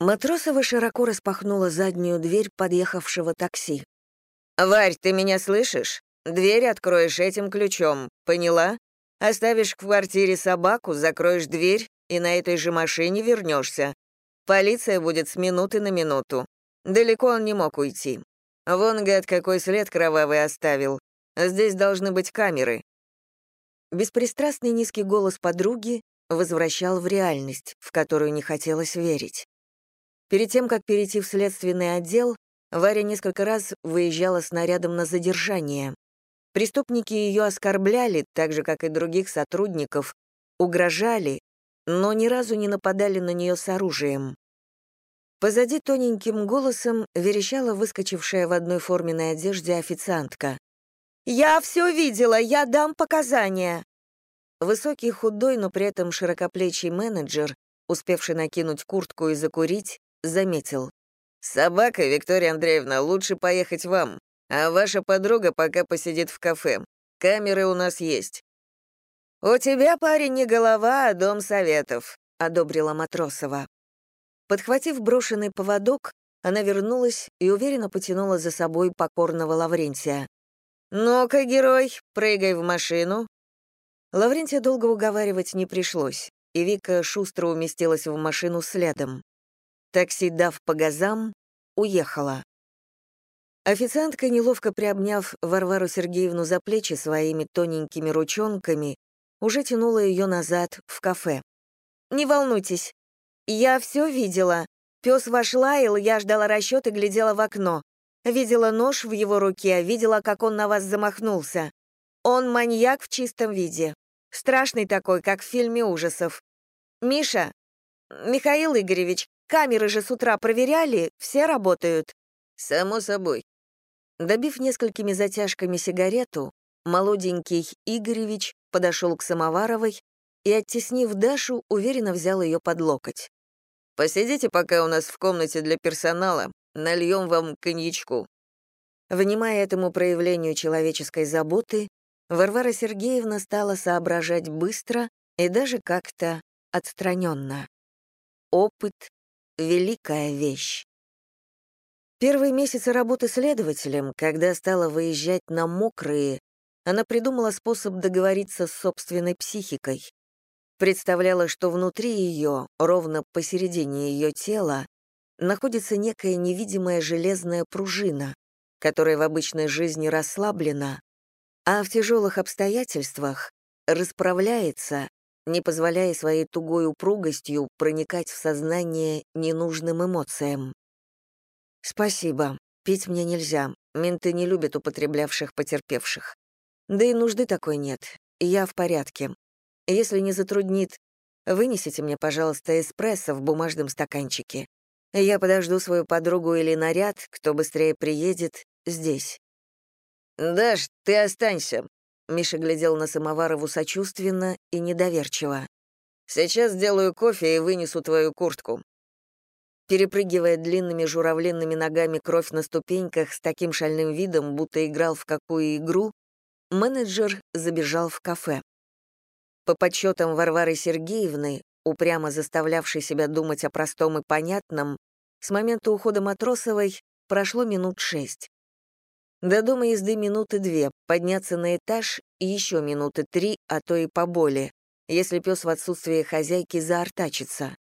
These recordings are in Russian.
Матросова широко распахнула заднюю дверь подъехавшего такси. «Варь, ты меня слышишь? Дверь откроешь этим ключом, поняла? Оставишь в квартире собаку, закроешь дверь и на этой же машине вернешься. Полиция будет с минуты на минуту. Далеко он не мог уйти. Вон, гад, какой след кровавый оставил. Здесь должны быть камеры». Беспристрастный низкий голос подруги возвращал в реальность, в которую не хотелось верить. Перед тем, как перейти в следственный отдел, Варя несколько раз выезжала с нарядом на задержание. Преступники ее оскорбляли, так же, как и других сотрудников, угрожали, но ни разу не нападали на нее с оружием. Позади тоненьким голосом верещала выскочившая в одной форменной одежде официантка. «Я все видела, я дам показания!» Высокий, худой, но при этом широкоплечий менеджер, успевший накинуть куртку и закурить, заметил. «Собака, Виктория Андреевна, лучше поехать вам, а ваша подруга пока посидит в кафе. Камеры у нас есть». «У тебя, парень, не голова, а дом советов», — одобрила Матросова. Подхватив брошенный поводок, она вернулась и уверенно потянула за собой покорного Лаврентия. «Ну-ка, герой, прыгай в машину». Лаврентия долго уговаривать не пришлось, и Вика шустро уместилась в машину следом. Такси, дав по газам, уехала. Официантка, неловко приобняв Варвару Сергеевну за плечи своими тоненькими ручонками, уже тянула ее назад в кафе. «Не волнуйтесь, я все видела. Пес ваш лаял, я ждала расчет и глядела в окно. Видела нож в его руке, видела, как он на вас замахнулся. Он маньяк в чистом виде. Страшный такой, как в фильме ужасов. Миша, Михаил Игоревич, камеры же с утра проверяли, все работают. Само собой. Добив несколькими затяжками сигарету, молоденький Игоревич подошел к Самоваровой и, оттеснив Дашу, уверенно взял ее под локоть. Посидите пока у нас в комнате для персонала, нальем вам коньячку». Внимая этому проявлению человеческой заботы, Варвара Сергеевна стала соображать быстро и даже как-то отстраненно. Опыт — великая вещь. Первые месяцы работы следователем, когда стала выезжать на мокрые, она придумала способ договориться с собственной психикой представляла, что внутри ее, ровно посередине ее тела, находится некая невидимая железная пружина, которая в обычной жизни расслаблена, а в тяжелых обстоятельствах расправляется, не позволяя своей тугой упругостью проникать в сознание ненужным эмоциям. «Спасибо, пить мне нельзя, менты не любят употреблявших потерпевших. Да и нужды такой нет, я в порядке, если не затруднит, вынесите мне, пожалуйста, эспрессо в бумажном стаканчике. Я подожду свою подругу или наряд, кто быстрее приедет, здесь». «Даш, ты останься», — Миша глядел на Самоварову сочувственно и недоверчиво. «Сейчас сделаю кофе и вынесу твою куртку». Перепрыгивая длинными журавлинными ногами кровь на ступеньках с таким шальным видом, будто играл в какую игру, менеджер забежал в кафе. По подсчетам Варвары Сергеевны, упрямо заставлявшей себя думать о простом и понятном, с момента ухода Матросовой прошло минут шесть. До дома езды минуты две, подняться на этаж еще минуты три, а то и поболее, если пес в отсутствие хозяйки заортачится.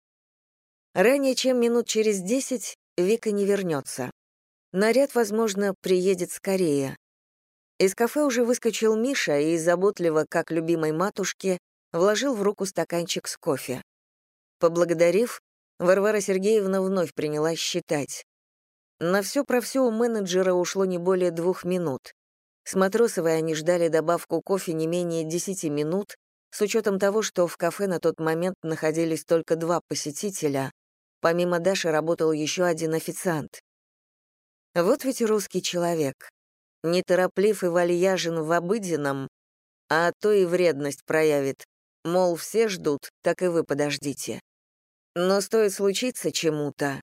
Ранее, чем минут через десять, Вика не вернется. Наряд, возможно, приедет скорее. Из кафе уже выскочил Миша и, заботливо, как любимой матушке, вложил в руку стаканчик с кофе. Поблагодарив, Варвара Сергеевна вновь принялась считать. На все про все у менеджера ушло не более двух минут. С Матросовой они ждали добавку кофе не менее десяти минут, с учетом того, что в кафе на тот момент находились только два посетителя. Помимо Даши работал еще один официант. Вот ведь русский человек. Нетороплив и вальяжен в обыденном, а то и вредность проявит, Мол, все ждут, так и вы подождите. Но стоит случиться чему-то,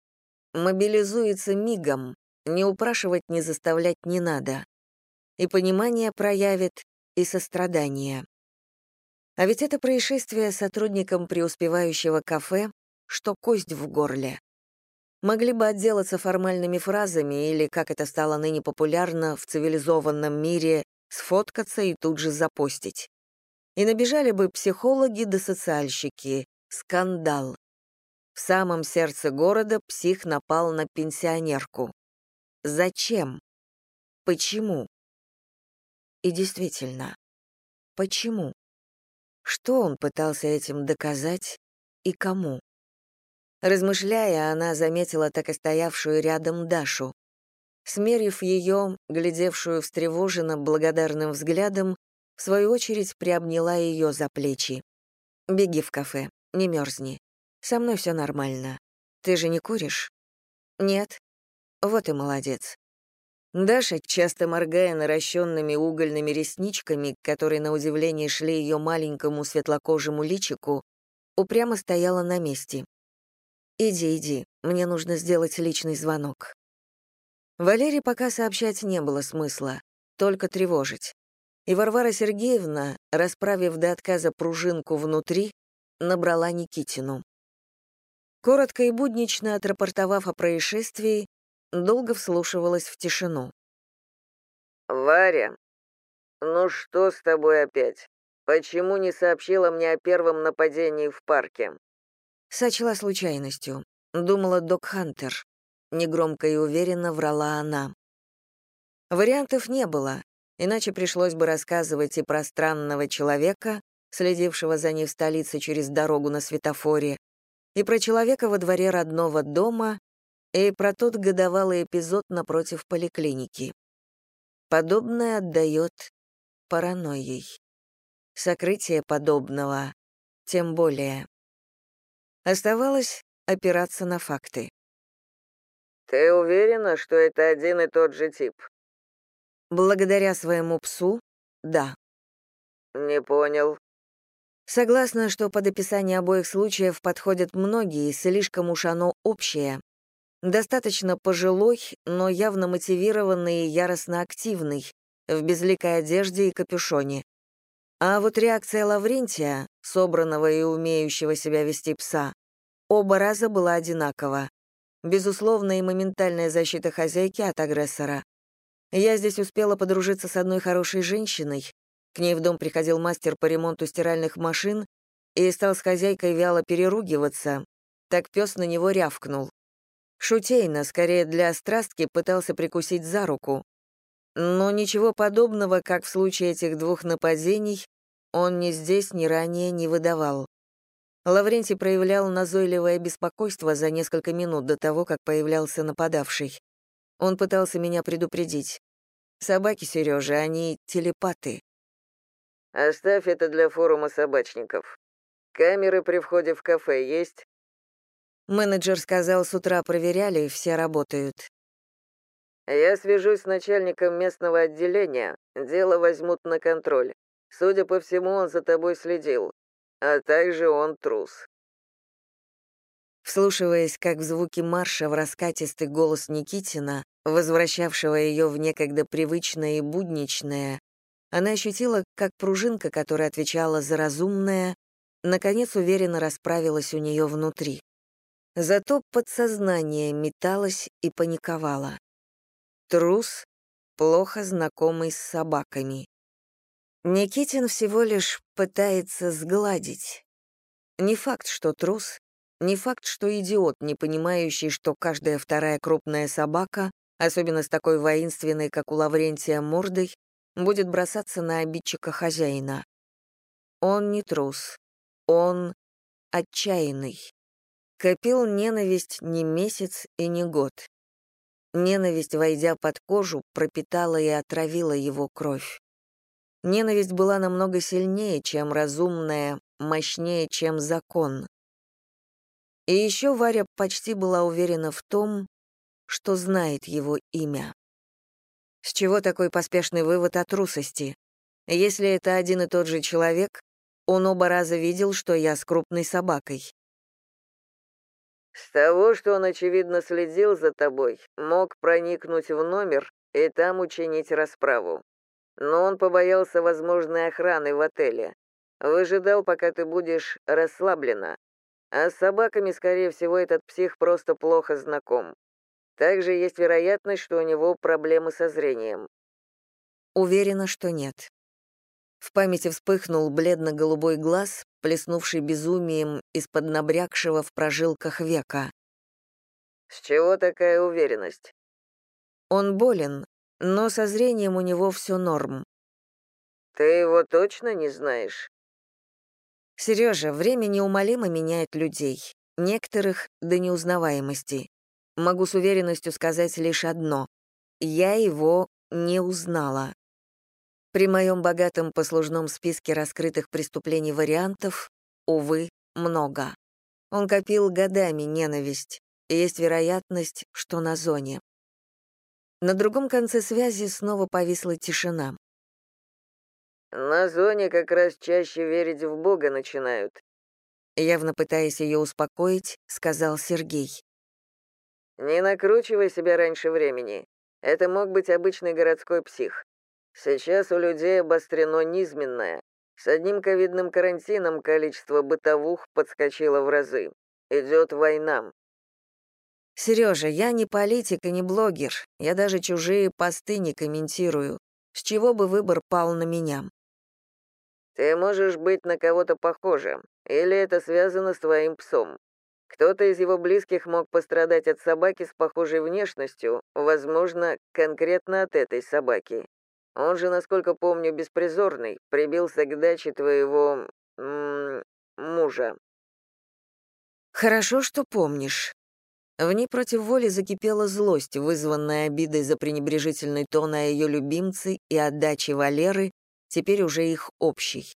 мобилизуется мигом, не упрашивать, не заставлять не надо. И понимание проявит, и сострадание. А ведь это происшествие сотрудникам преуспевающего кафе, что кость в горле. Могли бы отделаться формальными фразами или, как это стало ныне популярно, в цивилизованном мире, сфоткаться и тут же запостить. И набежали бы психологи да социальщики. Скандал. В самом сердце города псих напал на пенсионерку. Зачем? Почему? И действительно, почему? Что он пытался этим доказать и кому? Размышляя, она заметила так и стоявшую рядом Дашу. Смерив ее, глядевшую встревоженно благодарным взглядом, в свою очередь приобняла ее за плечи. «Беги в кафе, не мерзни. Со мной все нормально. Ты же не куришь?» «Нет». «Вот и молодец». Даша, часто моргая наращенными угольными ресничками, которые на удивление шли ее маленькому светлокожему личику, упрямо стояла на месте. «Иди, иди, мне нужно сделать личный звонок». Валерии пока сообщать не было смысла, только тревожить. И Варвара Сергеевна, расправив до отказа пружинку внутри, набрала Никитину. Коротко и буднично отрапортовав о происшествии, долго вслушивалась в тишину. «Варя, ну что с тобой опять? Почему не сообщила мне о первом нападении в парке?» Сочла случайностью. Думала Док Хантер. Негромко и уверенно врала она. Вариантов не было, иначе пришлось бы рассказывать и про странного человека, следившего за ней в столице через дорогу на светофоре, и про человека во дворе родного дома, и про тот годовалый эпизод напротив поликлиники. Подобное отдает паранойей. Сокрытие подобного тем более. Оставалось опираться на факты. «Ты уверена, что это один и тот же тип?» Благодаря своему псу, да. «Не понял». Согласна, что под описание обоих случаев подходят многие, слишком уж оно общее. Достаточно пожилой, но явно мотивированный и яростно активный, в безликой одежде и капюшоне. А вот реакция Лаврентия, собранного и умеющего себя вести пса, оба раза была одинакова. Безусловная и моментальная защита хозяйки от агрессора. Я здесь успела подружиться с одной хорошей женщиной. К ней в дом приходил мастер по ремонту стиральных машин и стал с хозяйкой вяло переругиваться. Так пес на него рявкнул. Шутейно, скорее для страстки, пытался прикусить за руку. Но ничего подобного, как в случае этих двух нападений, он ни здесь, ни ранее не выдавал. Лаврентий проявлял назойливое беспокойство за несколько минут до того, как появлялся нападавший. Он пытался меня предупредить. Собаки, Сережа, они телепаты. Оставь это для форума собачников. Камеры при входе в кафе есть? Менеджер сказал, с утра проверяли, все работают. Я свяжусь с начальником местного отделения, дело возьмут на контроль. Судя по всему, он за тобой следил, а также он трус». Вслушиваясь, как в звуки марша в раскатистый голос Никитина, возвращавшего ее в некогда привычное и будничное, она ощутила, как пружинка, которая отвечала за разумное, наконец уверенно расправилась у нее внутри. Зато подсознание металось и паниковало. Трус, плохо знакомый с собаками. Никитин всего лишь пытается сгладить. Не факт, что трус, не факт, что идиот, не понимающий, что каждая вторая крупная собака, особенно с такой воинственной, как у Лаврентия, мордой, будет бросаться на обидчика хозяина. Он не трус, он отчаянный. Копил ненависть не месяц и не год. Ненависть, войдя под кожу, пропитала и отравила его кровь. Ненависть была намного сильнее, чем разумная, мощнее, чем закон. И еще Варя почти была уверена в том, что знает его имя. С чего такой поспешный вывод о трусости? Если это один и тот же человек, он оба раза видел, что я с крупной собакой. С того, что он, очевидно, следил за тобой, мог проникнуть в номер и там учинить расправу но он побоялся возможной охраны в отеле. Выжидал, пока ты будешь расслаблена. А с собаками, скорее всего, этот псих просто плохо знаком. Также есть вероятность, что у него проблемы со зрением. Уверена, что нет. В памяти вспыхнул бледно-голубой глаз, плеснувший безумием из-под набрякшего в прожилках века. «С чего такая уверенность?» «Он болен, но со зрением у него все норм». «Ты его точно не знаешь?» Сережа, время неумолимо меняет людей, некоторых до неузнаваемости. Могу с уверенностью сказать лишь одно. Я его не узнала. При моем богатом послужном списке раскрытых преступлений вариантов, увы, много. Он копил годами ненависть, и есть вероятность, что на зоне. На другом конце связи снова повисла тишина. «На зоне как раз чаще верить в Бога начинают», явно пытаясь ее успокоить, сказал Сергей. «Не накручивай себя раньше времени. Это мог быть обычный городской псих. Сейчас у людей обострено низменное. С одним ковидным карантином количество бытовух подскочило в разы. Идет война. Сережа, я не политик и не блогер. Я даже чужие посты не комментирую. С чего бы выбор пал на меня? Ты можешь быть на кого-то похожим, или это связано с твоим псом. Кто-то из его близких мог пострадать от собаки с похожей внешностью, возможно, конкретно от этой собаки. Он же, насколько помню, беспризорный, прибился к даче твоего... М -м, мужа». «Хорошо, что помнишь». В ней против воли закипела злость, вызванная обидой за пренебрежительный тон о ее любимце и отдаче Валеры, теперь уже их общий.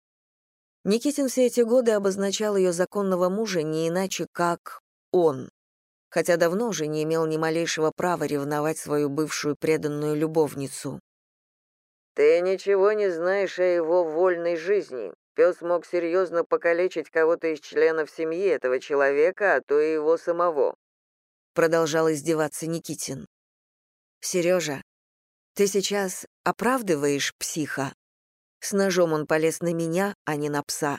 Никитин все эти годы обозначал ее законного мужа не иначе, как «он», хотя давно уже не имел ни малейшего права ревновать свою бывшую преданную любовницу. «Ты ничего не знаешь о его вольной жизни. Пес мог серьезно покалечить кого-то из членов семьи этого человека, а то и его самого», — продолжал издеваться Никитин. «Сережа, ты сейчас оправдываешь психа?» С ножом он полез на меня, а не на пса.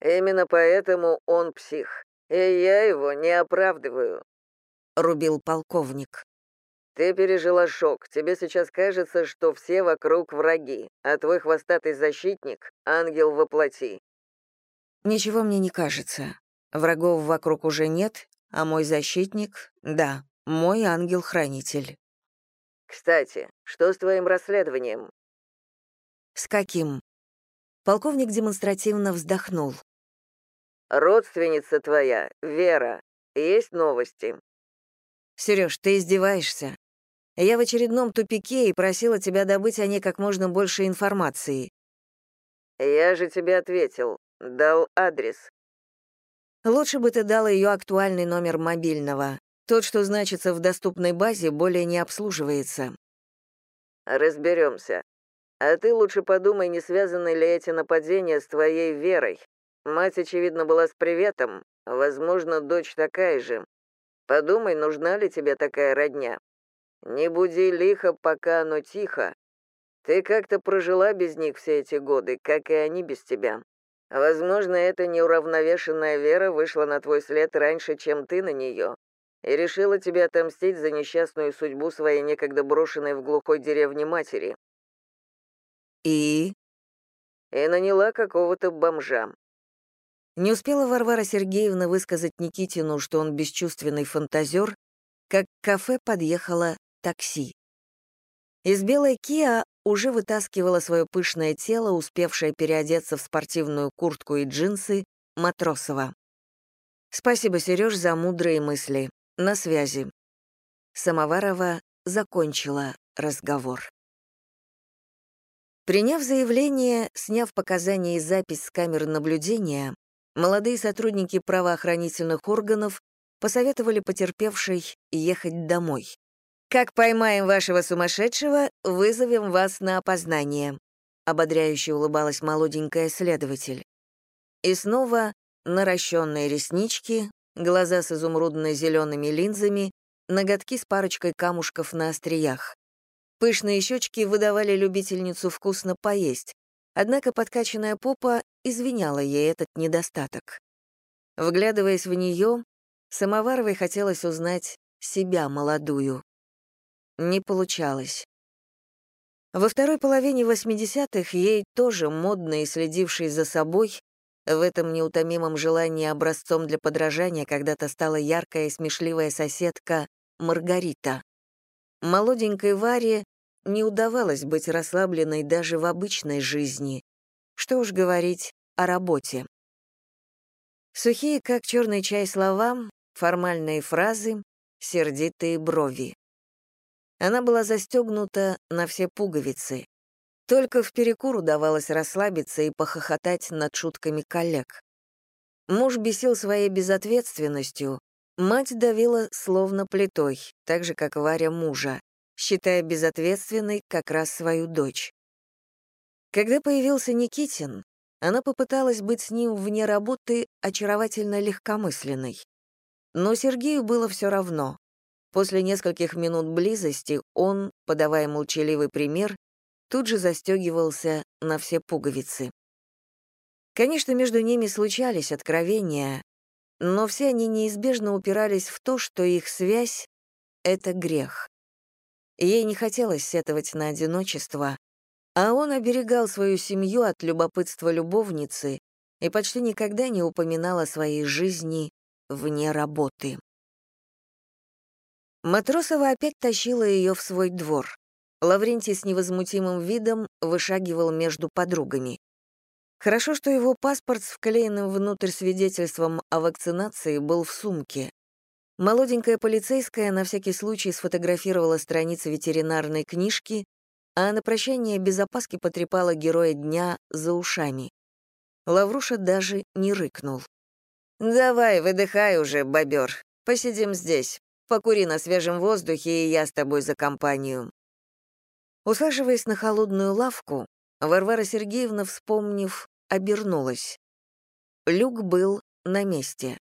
«Именно поэтому он псих, и я его не оправдываю», — рубил полковник. Ты пережила шок. Тебе сейчас кажется, что все вокруг враги, а твой хвостатый защитник — ангел во плоти. Ничего мне не кажется. Врагов вокруг уже нет, а мой защитник — да, мой ангел-хранитель. Кстати, что с твоим расследованием? С каким? Полковник демонстративно вздохнул. Родственница твоя, Вера, есть новости? Сереж, ты издеваешься? Я в очередном тупике и просила тебя добыть о ней как можно больше информации. Я же тебе ответил, дал адрес. Лучше бы ты дал ее актуальный номер мобильного. Тот, что значится в доступной базе, более не обслуживается. Разберемся. А ты лучше подумай, не связаны ли эти нападения с твоей верой. Мать, очевидно, была с приветом, возможно, дочь такая же. Подумай, нужна ли тебе такая родня. Не буди лихо, пока оно тихо. Ты как-то прожила без них все эти годы, как и они без тебя. Возможно, эта неуравновешенная вера вышла на твой след раньше, чем ты на нее, и решила тебе отомстить за несчастную судьбу своей некогда брошенной в глухой деревне матери. И? И наняла какого-то бомжа. Не успела Варвара Сергеевна высказать Никитину, что он бесчувственный фантазер, как к кафе подъехала такси. Из белой Киа уже вытаскивала свое пышное тело, успевшее переодеться в спортивную куртку и джинсы, Матросова. «Спасибо, Сереж, за мудрые мысли. На связи». Самоварова закончила разговор. Приняв заявление, сняв показания и запись с камер наблюдения, молодые сотрудники правоохранительных органов посоветовали потерпевшей ехать домой. «Как поймаем вашего сумасшедшего, вызовем вас на опознание», — ободряюще улыбалась молоденькая следователь. И снова наращенные реснички, глаза с изумрудно-зелеными линзами, ноготки с парочкой камушков на остриях. Пышные щечки выдавали любительницу вкусно поесть, однако подкачанная попа извиняла ей этот недостаток. Вглядываясь в нее, Самоваровой хотелось узнать себя молодую. Не получалось. Во второй половине 80-х ей тоже модно и следившей за собой, в этом неутомимом желании образцом для подражания когда-то стала яркая и смешливая соседка Маргарита. Молоденькой Варе не удавалось быть расслабленной даже в обычной жизни. Что уж говорить о работе. Сухие, как черный чай, слова, формальные фразы, сердитые брови. Она была застегнута на все пуговицы. Только в перекур удавалось расслабиться и похохотать над шутками коллег. Муж бесил своей безответственностью, мать давила словно плитой, так же, как Варя мужа, считая безответственной как раз свою дочь. Когда появился Никитин, она попыталась быть с ним вне работы очаровательно легкомысленной. Но Сергею было все равно. После нескольких минут близости он, подавая молчаливый пример, тут же застегивался на все пуговицы. Конечно, между ними случались откровения, но все они неизбежно упирались в то, что их связь — это грех. Ей не хотелось сетовать на одиночество, а он оберегал свою семью от любопытства любовницы и почти никогда не упоминал о своей жизни вне работы. Матросова опять тащила ее в свой двор. Лаврентий с невозмутимым видом вышагивал между подругами. Хорошо, что его паспорт с вклеенным внутрь свидетельством о вакцинации был в сумке. Молоденькая полицейская на всякий случай сфотографировала страницы ветеринарной книжки, а на прощание без опаски потрепала героя дня за ушами. Лавруша даже не рыкнул. «Давай, выдыхай уже, бобер. Посидим здесь. Покури на свежем воздухе, и я с тобой за компанию». Усаживаясь на холодную лавку, Варвара Сергеевна, вспомнив, обернулась. Люк был на месте.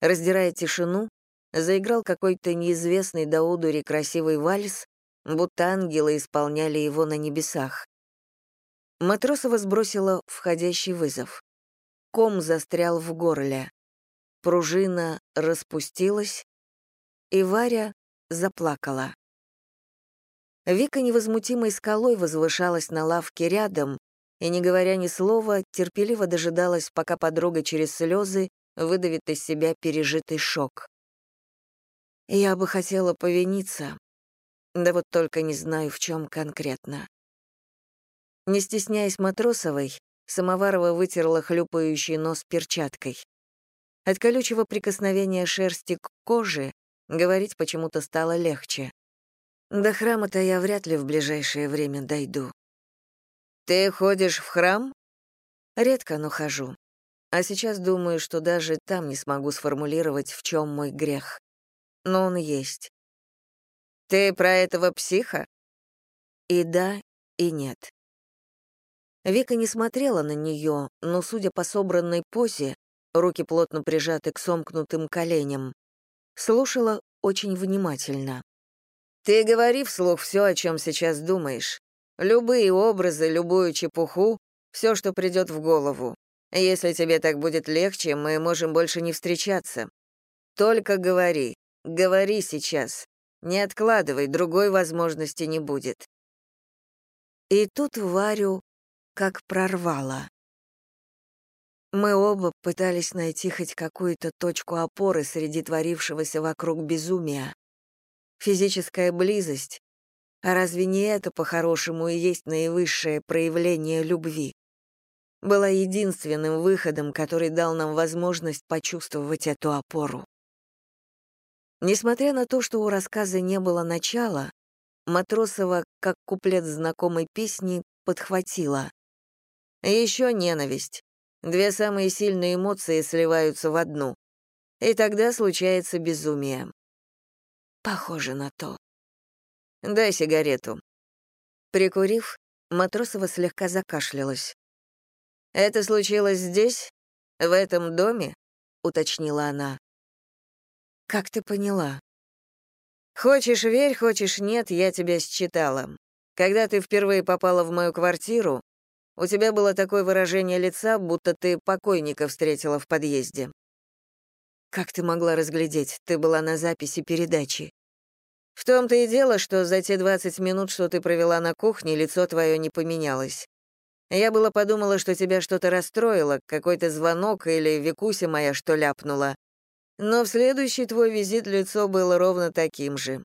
Раздирая тишину, заиграл какой-то неизвестный до одури красивый вальс, будто ангелы исполняли его на небесах. Матросова сбросила входящий вызов. Ком застрял в горле. Пружина распустилась, и Варя заплакала. Вика невозмутимой скалой возвышалась на лавке рядом и, не говоря ни слова, терпеливо дожидалась, пока подруга через слезы выдавит из себя пережитый шок. «Я бы хотела повиниться, да вот только не знаю, в чем конкретно». Не стесняясь Матросовой, Самоварова вытерла хлюпающий нос перчаткой. От колючего прикосновения шерсти к коже говорить почему-то стало легче. До храма-то я вряд ли в ближайшее время дойду. Ты ходишь в храм? Редко, но хожу. А сейчас думаю, что даже там не смогу сформулировать, в чем мой грех. Но он есть. Ты про этого психа? И да, и нет. Вика не смотрела на нее, но, судя по собранной позе, руки плотно прижаты к сомкнутым коленям, слушала очень внимательно. Ты говори вслух все, о чем сейчас думаешь. Любые образы, любую чепуху, все, что придет в голову. Если тебе так будет легче, мы можем больше не встречаться. Только говори, говори сейчас. Не откладывай, другой возможности не будет. И тут Варю как прорвало. Мы оба пытались найти хоть какую-то точку опоры среди творившегося вокруг безумия физическая близость. А разве не это, по-хорошему, и есть наивысшее проявление любви? Была единственным выходом, который дал нам возможность почувствовать эту опору. Несмотря на то, что у рассказа не было начала, Матросова, как куплет знакомой песни, подхватила. Еще ненависть. Две самые сильные эмоции сливаются в одну. И тогда случается безумие. Похоже на то. Дай сигарету. Прикурив, Матросова слегка закашлялась. «Это случилось здесь? В этом доме?» — уточнила она. «Как ты поняла?» «Хочешь верь, хочешь нет, я тебя считала. Когда ты впервые попала в мою квартиру, у тебя было такое выражение лица, будто ты покойника встретила в подъезде. Как ты могла разглядеть? Ты была на записи передачи. В том-то и дело, что за те 20 минут, что ты провела на кухне, лицо твое не поменялось. Я было подумала, что тебя что-то расстроило, какой-то звонок или Викуся моя что ляпнула. Но в следующий твой визит лицо было ровно таким же.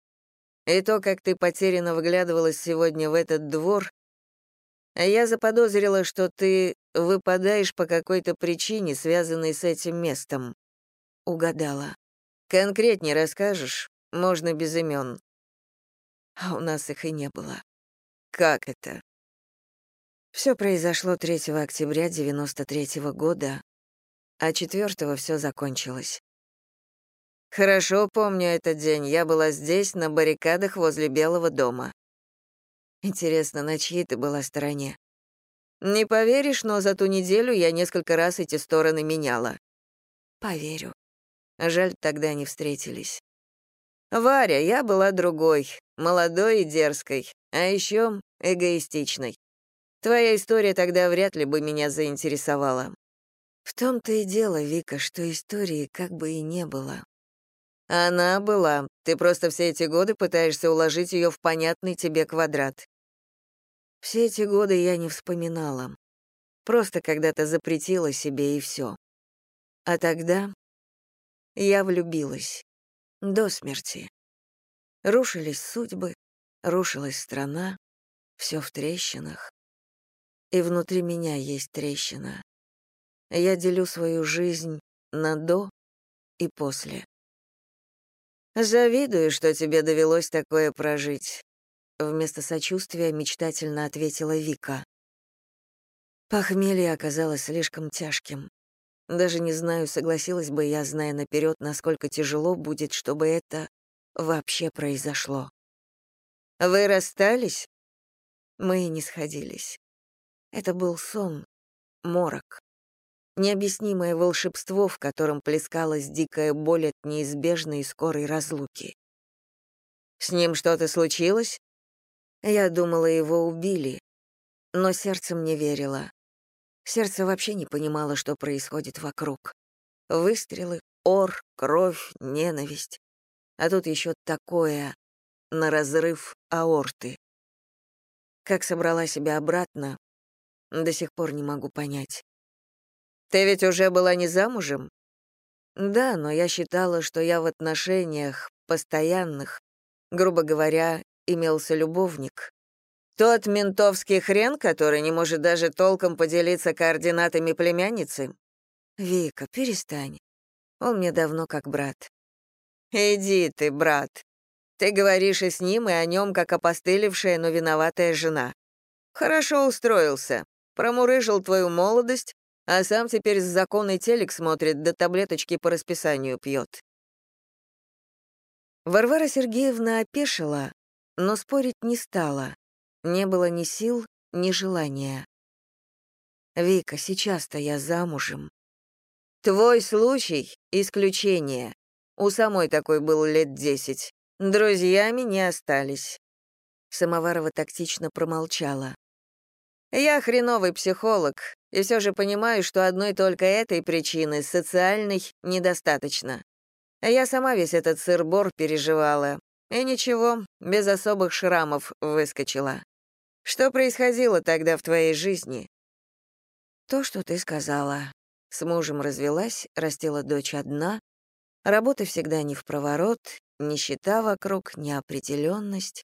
И то, как ты потерянно выглядывалась сегодня в этот двор, я заподозрила, что ты выпадаешь по какой-то причине, связанной с этим местом. Угадала. Конкретнее расскажешь? Можно без имен. А у нас их и не было. Как это? Все произошло 3 октября 93 -го года, а 4 все закончилось. Хорошо помню этот день. Я была здесь, на баррикадах возле Белого дома. Интересно, на чьей ты была стороне? Не поверишь, но за ту неделю я несколько раз эти стороны меняла. Поверю. Жаль, тогда не встретились. Варя, я была другой, молодой и дерзкой, а еще эгоистичной. Твоя история тогда вряд ли бы меня заинтересовала. В том-то и дело, Вика, что истории как бы и не было. Она была. Ты просто все эти годы пытаешься уложить ее в понятный тебе квадрат. Все эти годы я не вспоминала. Просто когда-то запретила себе и все. А тогда я влюбилась. До смерти. Рушились судьбы, рушилась страна, все в трещинах. И внутри меня есть трещина. Я делю свою жизнь на до и после. «Завидую, что тебе довелось такое прожить», — вместо сочувствия мечтательно ответила Вика. Похмелье оказалось слишком тяжким. Даже не знаю, согласилась бы я, зная наперед, насколько тяжело будет, чтобы это вообще произошло. «Вы расстались?» Мы не сходились. Это был сон, морок необъяснимое волшебство, в котором плескалась дикая боль от неизбежной и скорой разлуки. «С ним что-то случилось?» Я думала, его убили, но сердце мне верило. Сердце вообще не понимало, что происходит вокруг. Выстрелы, ор, кровь, ненависть. А тут еще такое на разрыв аорты. Как собрала себя обратно, до сих пор не могу понять. Ты ведь уже была не замужем? Да, но я считала, что я в отношениях постоянных. Грубо говоря, имелся любовник. Тот ментовский хрен, который не может даже толком поделиться координатами племянницы? Вика, перестань. Он мне давно как брат. Иди ты, брат. Ты говоришь и с ним, и о нем, как опостылевшая, но виноватая жена. Хорошо устроился. Промурыжил твою молодость, а сам теперь законный телек смотрит, да таблеточки по расписанию пьет. Варвара Сергеевна опешила, но спорить не стала. Не было ни сил, ни желания. «Вика, сейчас-то я замужем». «Твой случай — исключение. У самой такой был лет десять. Друзьями не остались». Самоварова тактично промолчала. «Я хреновый психолог, и все же понимаю, что одной только этой причины, социальной, недостаточно. Я сама весь этот сыр-бор переживала. И ничего, без особых шрамов выскочила. Что происходило тогда в твоей жизни? То, что ты сказала. С мужем развелась, растила дочь одна. Работа всегда не в проворот, нищета вокруг, неопределенность.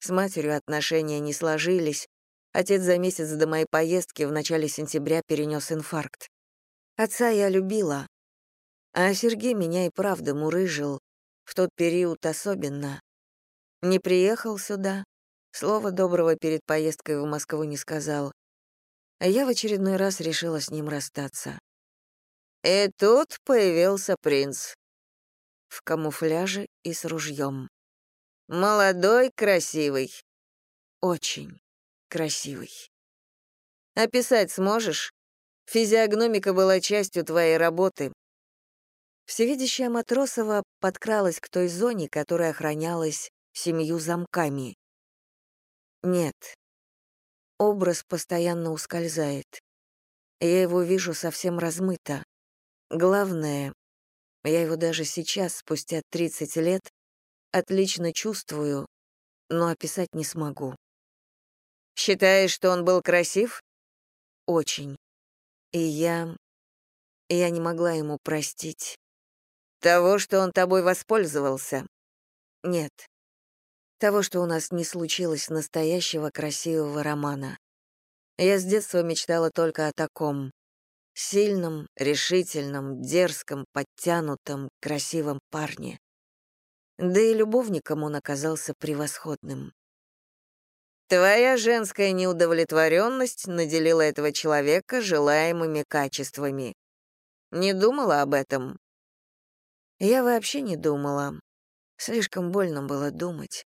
С матерью отношения не сложились, Отец за месяц до моей поездки в начале сентября перенес инфаркт. Отца я любила, а Сергей меня и правда мурыжил, в тот период особенно. Не приехал сюда, слова доброго перед поездкой в Москву не сказал. А я в очередной раз решила с ним расстаться. И тут появился принц. В камуфляже и с ружьем. Молодой, красивый. Очень красивый. Описать сможешь? Физиогномика была частью твоей работы. Всевидящая Матросова подкралась к той зоне, которая охранялась семью замками. Нет. Образ постоянно ускользает. Я его вижу совсем размыто. Главное, Я его даже сейчас, спустя 30 лет, отлично чувствую, но описать не смогу. «Считаешь, что он был красив?» «Очень. И я... я не могла ему простить». «Того, что он тобой воспользовался?» «Нет. Того, что у нас не случилось настоящего красивого романа. Я с детства мечтала только о таком. Сильном, решительном, дерзком, подтянутом, красивом парне. Да и любовником он оказался превосходным. Твоя женская неудовлетворенность наделила этого человека желаемыми качествами. Не думала об этом? Я вообще не думала. Слишком больно было думать.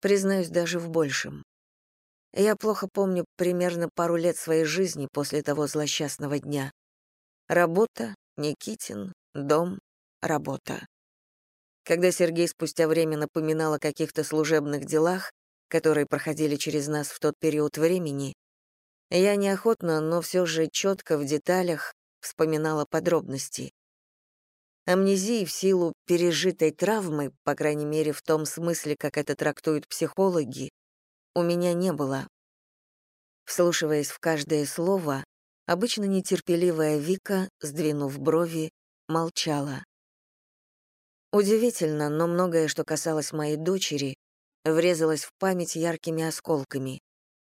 Признаюсь даже в большем. Я плохо помню примерно пару лет своей жизни после того злосчастного дня. Работа, Никитин, дом, работа. Когда Сергей спустя время напоминал о каких-то служебных делах, которые проходили через нас в тот период времени, я неохотно, но все же четко в деталях вспоминала подробности. Амнезии в силу пережитой травмы, по крайней мере в том смысле, как это трактуют психологи, у меня не было. Вслушиваясь в каждое слово, обычно нетерпеливая Вика, сдвинув брови, молчала. Удивительно, но многое, что касалось моей дочери, врезалось в память яркими осколками.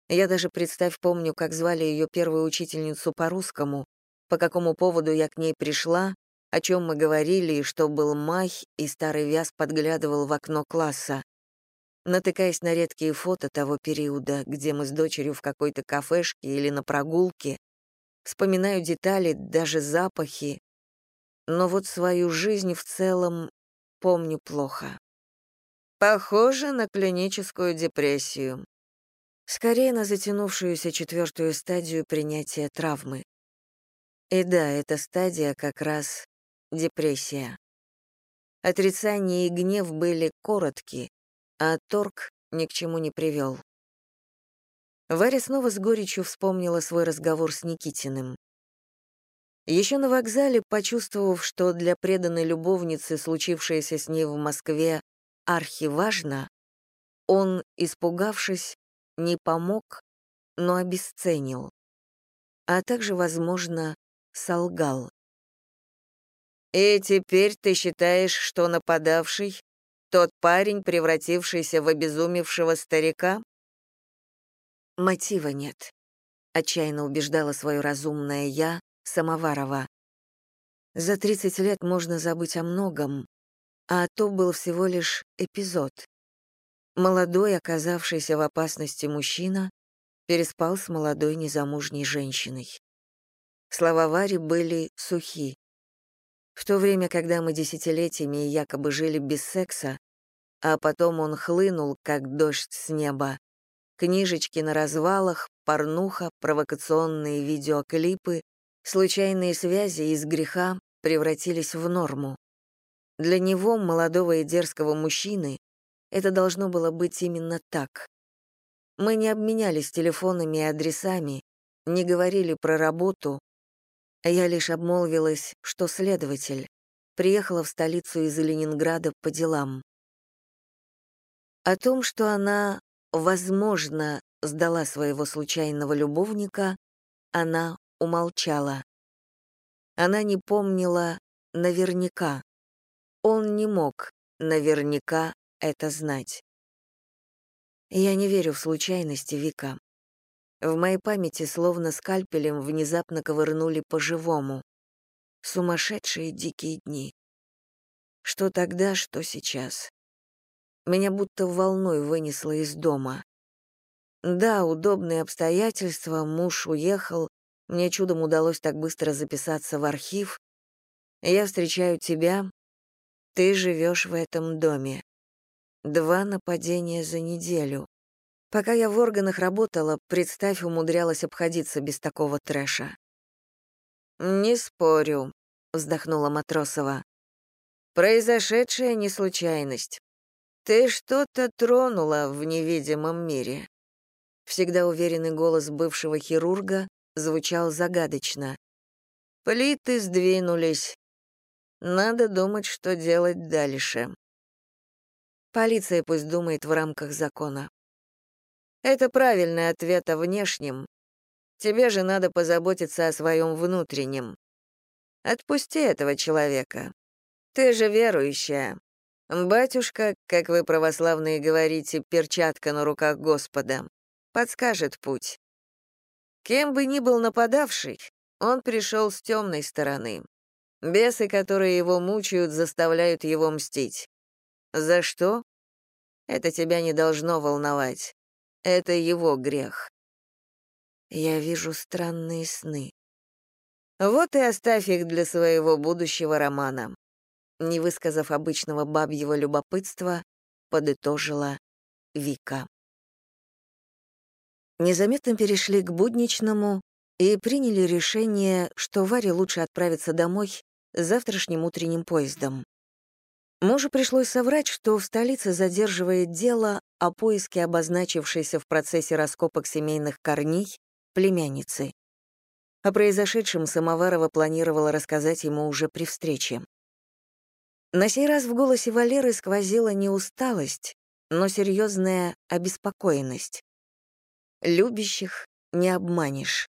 Я даже, представь, помню, как звали ее первую учительницу по-русскому, по какому поводу я к ней пришла, о чем мы говорили, что был май, и старый вяз подглядывал в окно класса. Натыкаясь на редкие фото того периода, где мы с дочерью в какой-то кафешке или на прогулке, вспоминаю детали, даже запахи, но вот свою жизнь в целом помню плохо. Похоже на клиническую депрессию. Скорее на затянувшуюся четвертую стадию принятия травмы. И да, эта стадия как раз депрессия. Отрицание и гнев были коротки, а торг ни к чему не привел. Варя снова с горечью вспомнила свой разговор с Никитиным. Еще на вокзале, почувствовав, что для преданной любовницы случившееся с ней в Москве архиважно, он, испугавшись, не помог, но обесценил, а также, возможно, солгал. «И теперь ты считаешь, что нападавший — тот парень, превратившийся в обезумевшего старика?» «Мотива нет», — отчаянно убеждала свое разумное «я» Самоварова. «За 30 лет можно забыть о многом, а то был всего лишь эпизод. Молодой, оказавшийся в опасности мужчина, переспал с молодой незамужней женщиной. Слова Вари были сухи. В то время, когда мы десятилетиями якобы жили без секса, а потом он хлынул, как дождь с неба, книжечки на развалах, порнуха, провокационные видеоклипы, случайные связи из греха превратились в норму. Для него, молодого и дерзкого мужчины, это должно было быть именно так. Мы не обменялись телефонами и адресами, не говорили про работу. Я лишь обмолвилась, что следователь, приехала в столицу из Ленинграда по делам. О том, что она, возможно, сдала своего случайного любовника, она умолчала. Она не помнила наверняка. Он не мог наверняка это знать. Я не верю в случайности, Вика. В моей памяти словно скальпелем внезапно ковырнули по-живому. Сумасшедшие дикие дни. Что тогда, что сейчас. Меня будто волной вынесло из дома. Да, удобные обстоятельства, муж уехал, мне чудом удалось так быстро записаться в архив. Я встречаю тебя, ты живешь в этом доме. Два нападения за неделю. Пока я в органах работала, представь, умудрялась обходиться без такого трэша. «Не спорю», — вздохнула Матросова. «Произошедшая не случайность. Ты что-то тронула в невидимом мире». Всегда уверенный голос бывшего хирурга звучал загадочно. Плиты сдвинулись, Надо думать, что делать дальше. Полиция пусть думает в рамках закона. Это правильный ответ о внешнем. Тебе же надо позаботиться о своем внутреннем. Отпусти этого человека. Ты же верующая. Батюшка, как вы православные говорите, перчатка на руках Господа, подскажет путь. Кем бы ни был нападавший, он пришел с темной стороны. Бесы, которые его мучают, заставляют его мстить. За что? Это тебя не должно волновать. Это его грех. Я вижу странные сны. Вот и оставь их для своего будущего романа. Не высказав обычного бабьего любопытства, подытожила Вика. Незаметно перешли к будничному и приняли решение, что Варе лучше отправиться домой завтрашним утренним поездом. Мужу пришлось соврать, что в столице задерживает дело о поиске обозначившейся в процессе раскопок семейных корней племянницы. О произошедшем Самоварова планировала рассказать ему уже при встрече. На сей раз в голосе Валеры сквозила не усталость, но серьезная обеспокоенность. Любящих не обманешь.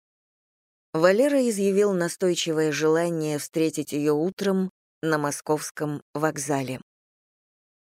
Валера изъявил настойчивое желание встретить ее утром на московском вокзале.